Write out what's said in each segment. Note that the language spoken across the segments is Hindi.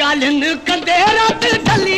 गाल कंदे रात ढली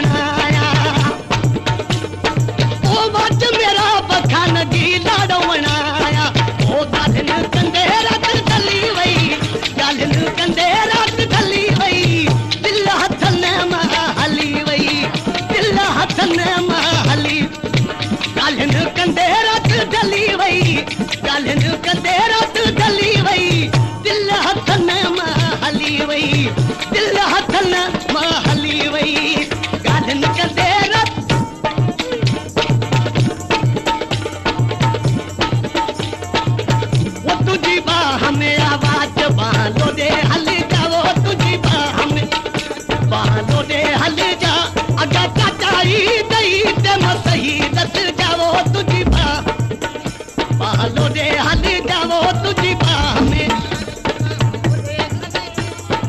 सकते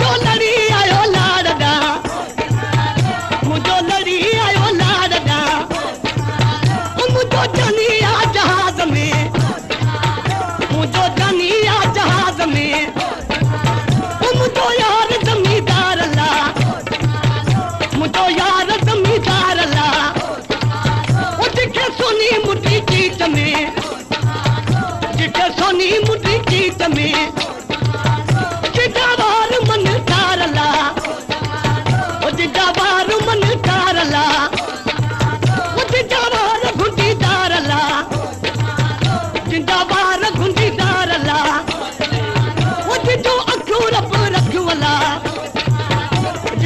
जो लड़ी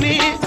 में